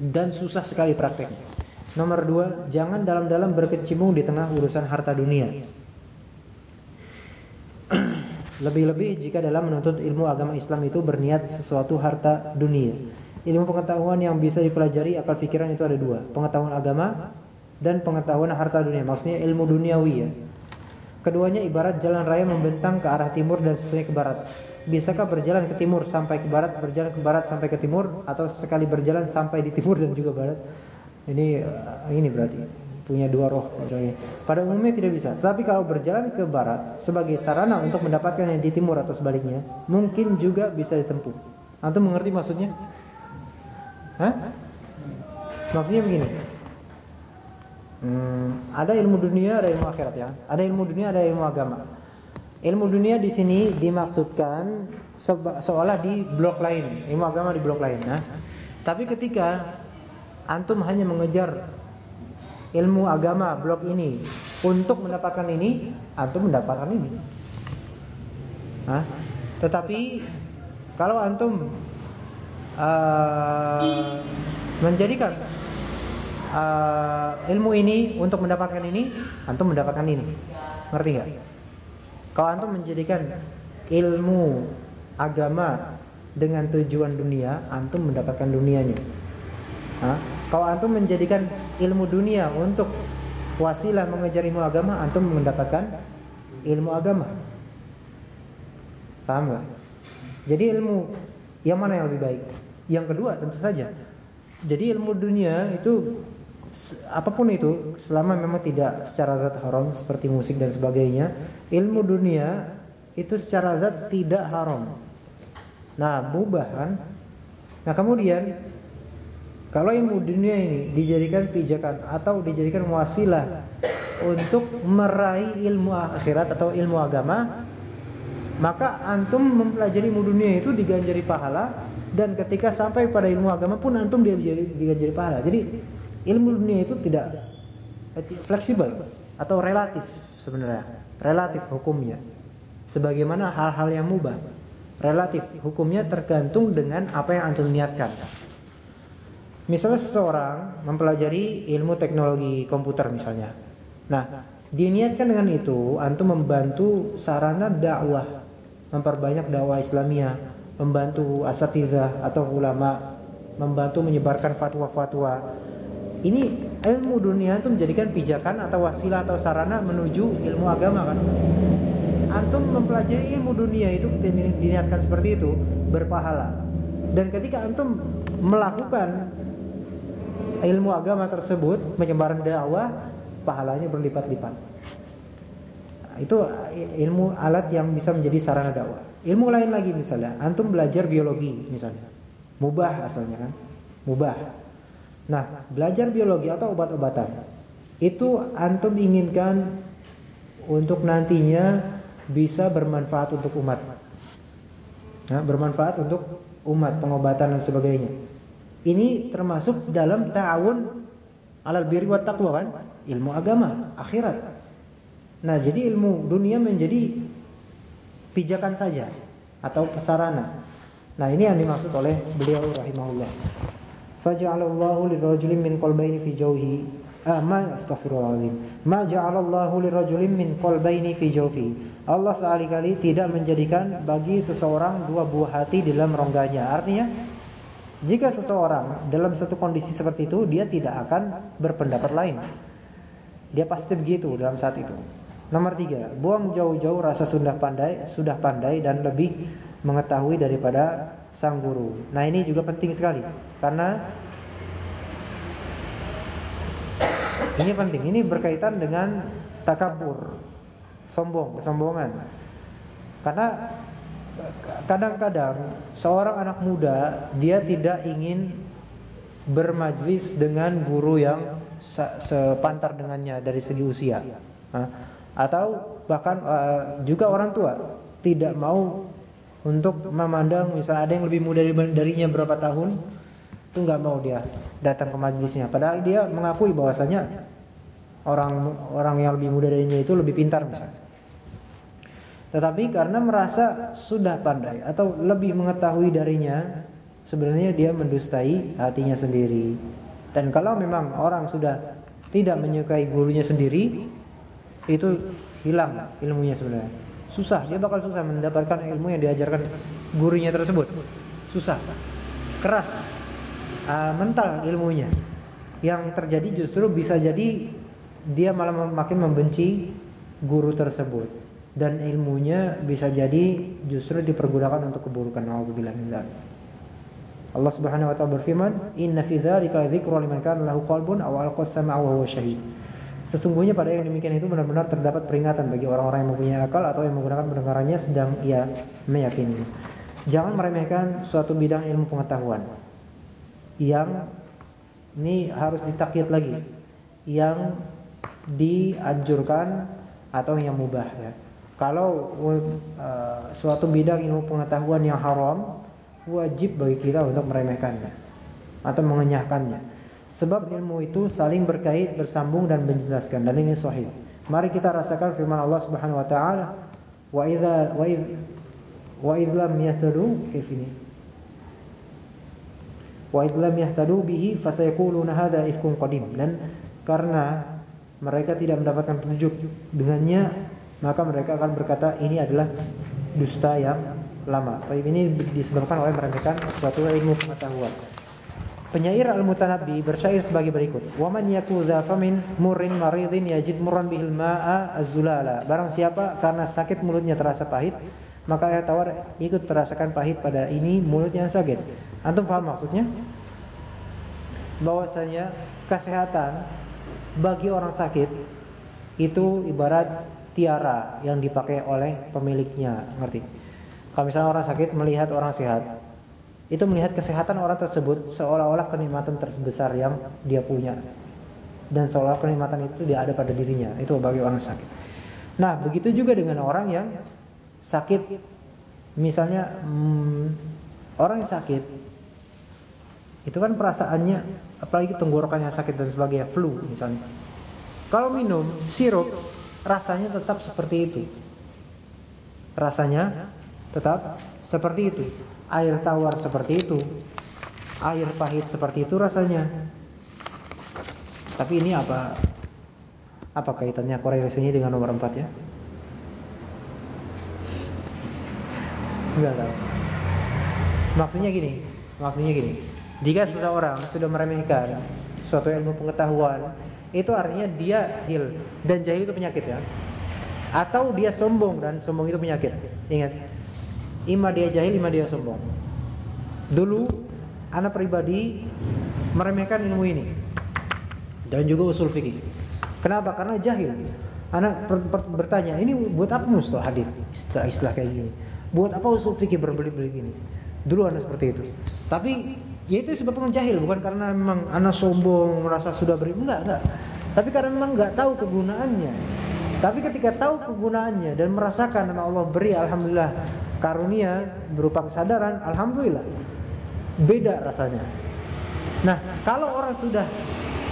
Dan susah sekali prakteknya. Nomor dua, jangan dalam-dalam berkecimpung di tengah urusan harta dunia. Lebih-lebih jika dalam menuntut ilmu agama Islam itu berniat sesuatu harta dunia. Ilmu pengetahuan yang bisa dipelajari akal pikiran itu ada dua. Pengetahuan agama dan pengetahuan harta dunia. Maksudnya ilmu duniawi ya. Keduanya ibarat jalan raya membentang ke arah timur dan sebaliknya ke barat. Bisakah berjalan ke timur sampai ke barat, berjalan ke barat sampai ke timur, atau sekali berjalan sampai di timur dan juga barat? Ini eh, ini berarti punya dua roh. Pada umumnya tidak bisa. Tapi kalau berjalan ke barat sebagai sarana untuk mendapatkan yang di timur atau sebaliknya, mungkin juga bisa ditempuh. Antum mengerti maksudnya? Hah? Maksudnya begini. Hmm, ada ilmu dunia, ada ilmu akhirat ya. Ada ilmu dunia, ada ilmu agama. Ilmu dunia di sini dimaksudkan seolah di blok lain, ilmu agama di blok lain. Nah, tapi ketika antum hanya mengejar ilmu agama blok ini untuk mendapatkan ini, antum mendapatkan ini. Hah? Tetapi kalau antum uh, menjadikan uh, ilmu ini untuk mendapatkan ini, antum mendapatkan ini. Ngerti nggak? Kalau antum menjadikan ilmu agama dengan tujuan dunia, antum mendapatkan dunianya. Hah? Kalau antum menjadikan ilmu dunia untuk wasilah mengejar ilmu agama, antum mendapatkan ilmu agama. Paham gak? Jadi ilmu yang mana yang lebih baik? Yang kedua tentu saja. Jadi ilmu dunia itu apa pun itu selama memang tidak secara zat haram seperti musik dan sebagainya, ilmu dunia itu secara zat tidak haram. Nah, mubahan. Nah, kemudian kalau ilmu dunia ini dijadikan pijakan atau dijadikan wasilah untuk meraih ilmu akhirat atau ilmu agama, maka antum mempelajari ilmu dunia itu diganjari pahala dan ketika sampai pada ilmu agama pun antum dia diganjari pahala. Jadi ilmu dunia itu tidak fleksibel atau relatif sebenarnya, relatif hukumnya. Sebagaimana hal-hal yang mubah, relatif hukumnya tergantung dengan apa yang antum niatkan. Misalnya seseorang mempelajari ilmu teknologi komputer misalnya. Nah, diniatkan dengan itu antum membantu sarana dakwah, memperbanyak dakwah Islamiyah, membantu asatidzah atau ulama, membantu menyebarkan fatwa-fatwa. Ini ilmu dunia itu menjadikan pijakan atau wasilah atau sarana menuju ilmu agama kan. Antum mempelajari ilmu dunia itu diniatkan seperti itu berpahala. Dan ketika antum melakukan ilmu agama tersebut, penyebaran dakwah, pahalanya berlipat-lipat. Nah, itu ilmu alat yang bisa menjadi sarana dakwah. Ilmu lain lagi misalnya, antum belajar biologi misalnya. Mubah asalnya kan? Mubah. Nah, belajar biologi atau obat-obatan itu antum inginkan untuk nantinya bisa bermanfaat untuk umat. Nah, bermanfaat untuk umat, pengobatan dan sebagainya. Ini termasuk dalam ta'awun alal birri wat taqwa kan? Ilmu agama, akhirat. Nah, jadi ilmu dunia menjadi pijakan saja atau sarana. Nah, ini yang dimaksud oleh beliau rahimahullah. Faja'alallahu lirajulin min qalbayni fi jawhi Ah, ma astaghfirullahaladzim. Ma ja'alallahu lirajulin min qalbayni fi jawfi. Allah sekali-kali tidak menjadikan bagi seseorang dua buah hati dalam rongganya. Artinya jika seseorang dalam satu kondisi seperti itu, dia tidak akan berpendapat lain. Dia pasti begitu dalam saat itu. Nomor tiga, buang jauh-jauh rasa sudah pandai, sudah pandai dan lebih mengetahui daripada sang guru. Nah ini juga penting sekali, karena ini penting. Ini berkaitan dengan takabur, sombong, kesombongan. Karena kadang-kadang seorang anak muda dia tidak ingin bermajlis dengan guru yang sepantar dengannya dari segi usia atau bahkan uh, juga orang tua tidak mau untuk memandang misalnya ada yang lebih muda darinya berapa tahun itu nggak mau dia datang ke majelisnya padahal dia mengakui bahwasanya orang orang yang lebih muda darinya itu lebih pintar misalnya tetapi karena merasa sudah pandai atau lebih mengetahui darinya sebenarnya dia mendustai hatinya sendiri. Dan kalau memang orang sudah tidak menyukai gurunya sendiri itu hilang ilmunya sebenarnya Susah, dia bakal susah mendapatkan ilmu yang diajarkan gurunya tersebut. Susah. Keras. Uh, mental ilmunya. Yang terjadi justru bisa jadi dia malah makin membenci guru tersebut dan ilmunya bisa jadi justru dipergunakan untuk keburukan. Allah Subhanahu wa taala berfirman, "Inna fi dzalika dzikra liman kana lahu qalbun aw alqa sam'a wa huwa syahid." Sesungguhnya pada yang demikian itu benar-benar terdapat peringatan bagi orang-orang yang mempunyai akal atau yang menggunakan pendengarannya sedang ia meyakini. Jangan meremehkan suatu bidang ilmu pengetahuan yang ini harus ditakyid lagi, yang dianjurkan atau yang mubah ya. Kalau uh, suatu bidang ilmu pengetahuan yang haram, wajib bagi kita untuk meremehkannya atau mengenyahkannya. Sebab ilmu itu saling berkait, bersambung dan menjelaskan dan ini sahih. Mari kita rasakan firman Allah Subhanahu wa taala, "Wa idza wa idz wa idz lam yahtadu kayf ini?" Wa idz lam yahtadu bihi fasayaquluna hadza ifkun qadim. Dan karena mereka tidak mendapatkan petunjuk dengannya, maka mereka akan berkata ini adalah dusta yang lama. Tapi ini disebabkan oleh meremehkan suatu ilmu pengetahuan. Penyair Al-Mutanabbi bersyair sebagai berikut. Wa man yakudha famin murrin maridin yajid murran bihil ma'a az-zulala. Barang siapa karena sakit mulutnya terasa pahit, maka air tawar ikut terasakan pahit pada ini mulutnya yang sakit. Antum paham maksudnya? Bahwasanya kesehatan bagi orang sakit itu ibarat tiara yang dipakai oleh pemiliknya, ngerti? Kalau misalnya orang sakit melihat orang sehat, itu melihat kesehatan orang tersebut seolah-olah kenikmatan terbesar yang dia punya dan seolah kenikmatan itu dia ada pada dirinya itu bagi orang sakit. Nah begitu juga dengan orang yang sakit, misalnya hmm, orang yang sakit itu kan perasaannya apalagi tenggorokannya sakit dan sebagainya flu misalnya. Kalau minum sirup rasanya tetap seperti itu. Rasanya tetap seperti itu air tawar seperti itu, air pahit seperti itu rasanya. Tapi ini apa? Apa kaitannya korelasinya dengan nomor 4 ya? Enggak tahu. Maksudnya gini, maksudnya gini. Jika seseorang sudah meremehkan suatu ilmu pengetahuan, itu artinya dia jahil dan jahil itu penyakit ya. Atau dia sombong dan sombong itu penyakit. Ingat, Ima dia jahil, ima dia sombong. Dulu anak pribadi meremehkan ilmu ini dan juga usul fikih. Kenapa? Karena jahil. Anak bertanya, ini buat apa mustalah hadis? Istilah-istilah kayak gini. Buat apa usul fikih berbelit-belit gini? Dulu anak seperti itu. Tapi ya itu sebabnya jahil, bukan karena memang anak sombong merasa sudah beri enggak, enggak. Tapi karena memang enggak tahu kegunaannya. Tapi ketika tahu kegunaannya dan merasakan Allah beri alhamdulillah karunia berupa kesadaran, alhamdulillah. Beda rasanya. Nah, kalau orang sudah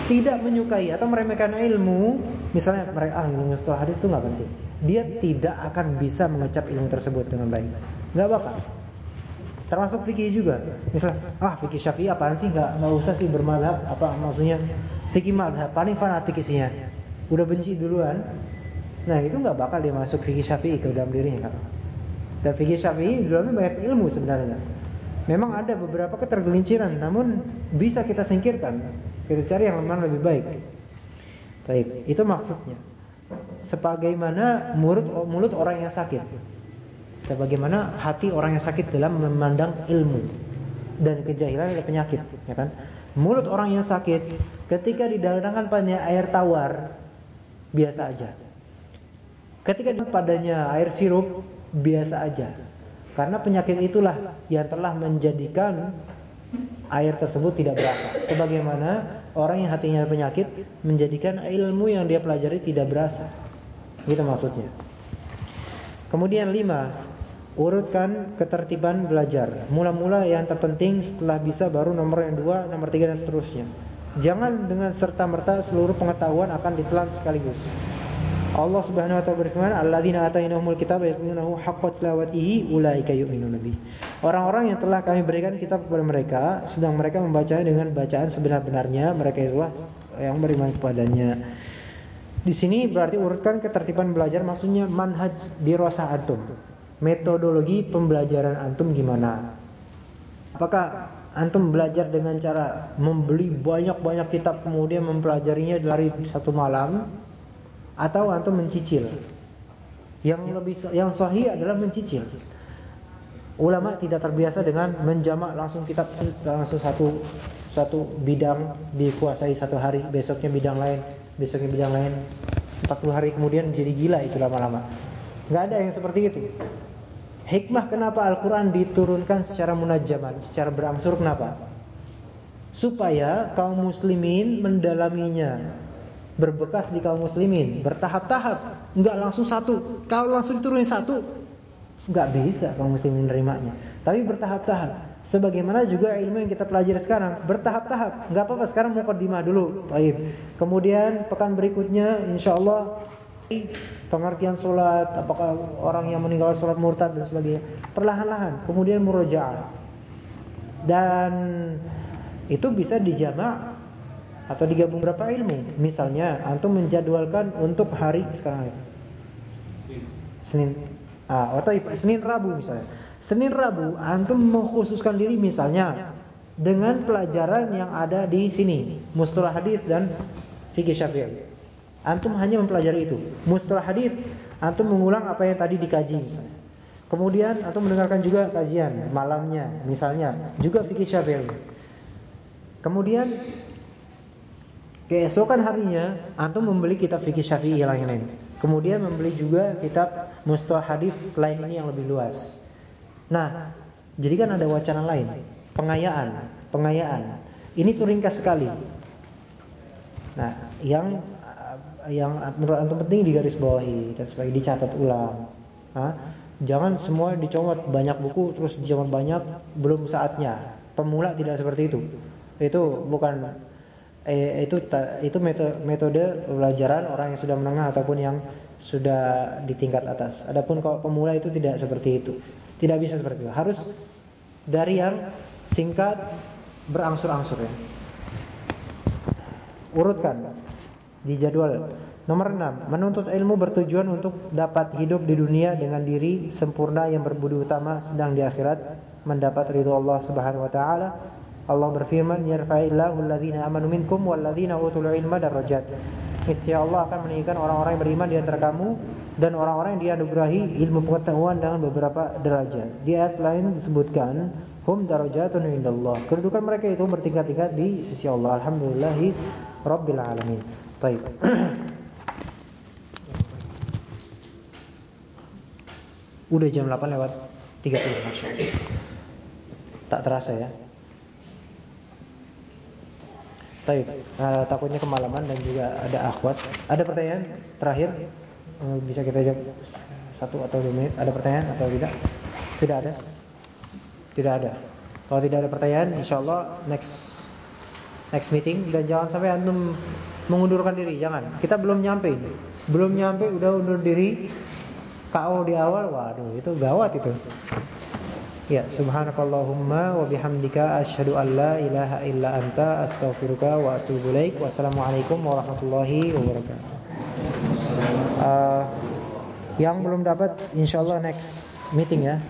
tidak menyukai atau meremehkan ilmu, misalnya mereka ah ilmu setelah hadis itu nggak penting. Dia tidak akan bisa mengecap ilmu tersebut dengan baik. Nggak bakal. Termasuk fikih juga. Misalnya, ah fikih syafi'i apaan sih nggak nggak usah sih bermadhab apa maksudnya fikih madhab paling fanatik isinya. Udah benci duluan. Nah itu nggak bakal dia masuk fikih syafi'i ke dalam dirinya kan. Dan fikih syafi'i di dalamnya banyak ilmu sebenarnya. Memang ada beberapa ketergelinciran, namun bisa kita singkirkan. Kita cari yang mana lebih baik. Baik, itu maksudnya. Sebagaimana mulut mulut orang yang sakit. Sebagaimana hati orang yang sakit dalam memandang ilmu dan kejahilan adalah penyakit, ya kan? Mulut orang yang sakit ketika didatangkan padanya air tawar biasa aja. Ketika padanya air sirup biasa aja. Karena penyakit itulah yang telah menjadikan air tersebut tidak berasa. Sebagaimana orang yang hatinya penyakit menjadikan ilmu yang dia pelajari tidak berasa. Itu maksudnya. Kemudian lima, Urutkan ketertiban belajar. Mula-mula yang terpenting, setelah bisa baru nomor yang dua, nomor tiga dan seterusnya. Jangan dengan serta-merta seluruh pengetahuan akan ditelan sekaligus. Allah Subhanahu wa taala berfirman, "Alladzina atainahumul kitaba yatlunahu haqqa tilawatihi ulaika yu'minuna bih." Orang-orang yang telah kami berikan kitab kepada mereka, sedang mereka membacanya dengan bacaan sebenar-benarnya, mereka itulah yang beriman kepadanya. Di sini berarti urutkan ketertiban belajar maksudnya manhaj dirasah antum metodologi pembelajaran antum gimana? Apakah antum belajar dengan cara membeli banyak-banyak kitab kemudian mempelajarinya dari satu malam atau antum mencicil? Yang lebih yang sahih adalah mencicil. Ulama tidak terbiasa dengan menjamak langsung kitab langsung satu satu bidang dikuasai satu hari, besoknya bidang lain, besoknya bidang lain. 40 hari kemudian jadi gila itu lama-lama. Enggak ada yang seperti itu. Hikmah kenapa Al-Quran diturunkan secara munajaman, secara berangsur kenapa? Supaya kaum muslimin mendalaminya Berbekas di kaum muslimin Bertahap-tahap Enggak langsung satu Kalau langsung diturunin satu Enggak bisa kaum muslimin menerimanya Tapi bertahap-tahap Sebagaimana juga ilmu yang kita pelajari sekarang Bertahap-tahap Enggak apa-apa sekarang mau kodimah dulu Baik. Kemudian pekan berikutnya Insya Allah pengertian sholat, apakah orang yang meninggal sholat murtad dan sebagainya. Perlahan-lahan, kemudian murojaah. Dan itu bisa dijamak atau digabung berapa ilmu. Misalnya, antum menjadwalkan untuk hari sekarang ya. Senin, ah, atau Senin Rabu misalnya. Senin Rabu antum mengkhususkan diri misalnya dengan pelajaran yang ada di sini, mustalah hadis dan fikih syafi'i. Antum hanya mempelajari itu. Mustalah hadis, antum mengulang apa yang tadi dikaji misalnya. Kemudian antum mendengarkan juga kajian malamnya misalnya, juga fikih Syafi'i. Kemudian keesokan harinya antum membeli kitab fikih Syafi'i yang lain. Kemudian membeli juga kitab mustalah hadis selain ini yang lebih luas. Nah, jadi kan ada wacana lain, pengayaan, pengayaan. Ini tuh ringkas sekali. Nah, yang yang menurut antum penting digarisbawahi dan sebagai dicatat ulang. Hah? Jangan semua dicomot banyak buku terus dicomot banyak belum saatnya. Pemula tidak seperti itu. Itu bukan eh, itu itu metode, metode pembelajaran orang yang sudah menengah ataupun yang sudah di tingkat atas. Adapun kalau pemula itu tidak seperti itu. Tidak bisa seperti itu. Harus dari yang singkat berangsur-angsur ya. Urutkan di jadwal. Nomor 6, menuntut ilmu bertujuan untuk dapat hidup di dunia dengan diri sempurna yang berbudi utama sedang di akhirat mendapat ridho Allah Subhanahu wa taala. Allah berfirman, "Yarfa'illahu alladhina amanu minkum walladhina utul ilma darajat." Niscaya Allah akan meninggikan orang-orang yang beriman di antara kamu dan orang-orang yang dianugerahi ilmu pengetahuan dengan beberapa derajat. Di ayat lain disebutkan, "Hum darajatun indallah." Kedudukan mereka itu bertingkat-tingkat di sisi Allah. Alhamdulillahi rabbil alamin. Baik. Udah jam 8 lewat 30 Masya. Tak terasa ya. Baik, uh, takutnya kemalaman dan juga ada akhwat. Ada pertanyaan terakhir? Uh, bisa kita jawab satu atau dua menit. Ada pertanyaan atau tidak? Tidak ada. Tidak ada. Kalau tidak ada pertanyaan, insya Allah next next meeting dan jangan sampai antum mengundurkan diri, jangan. Kita belum nyampe Belum nyampe udah undur diri. KO di awal, waduh itu gawat itu. Ya, subhanakallahumma wa bihamdika asyhadu an la ilaha illa anta astaghfiruka wa atubu ilaik. Wassalamualaikum warahmatullahi wabarakatuh. Uh, yang belum dapat insyaallah next meeting ya.